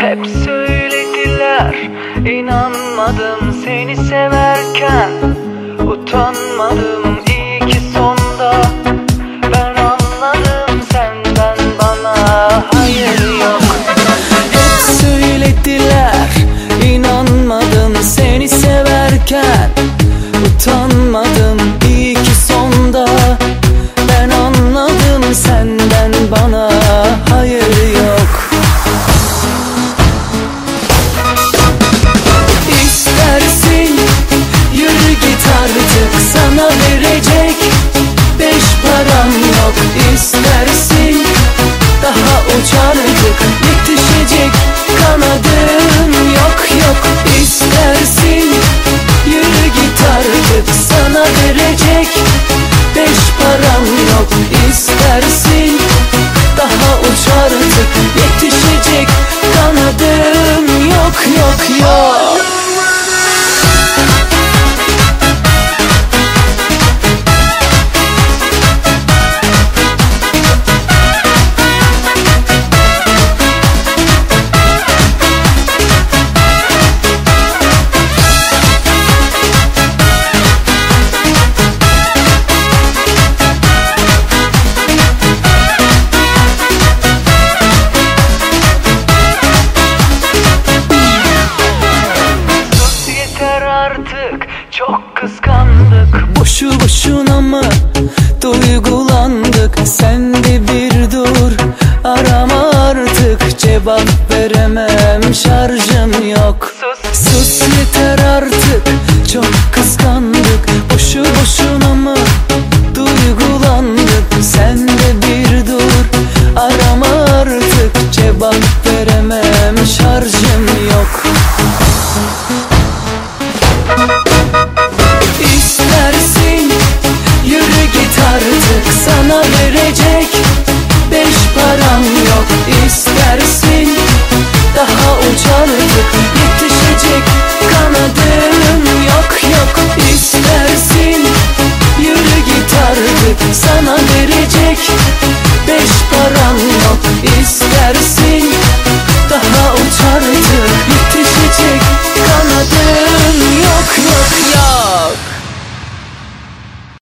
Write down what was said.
hep söylediler inanmadım seni severken utanmadım istersin daha uçardık Yetişecek kanadım yok yok. İstersin Yürü git artık sana verecek Beş param yok. İstersin Daha uçardık yetişecek kanadım yok yok yok çok kıskandık Boşu boşuna mı duygulandık. Sen de bir dur arama artık. Cevap veremem şarjım yok. Sus, Sus yeter artık. Çok kıskandık sana verecek. Beş istersin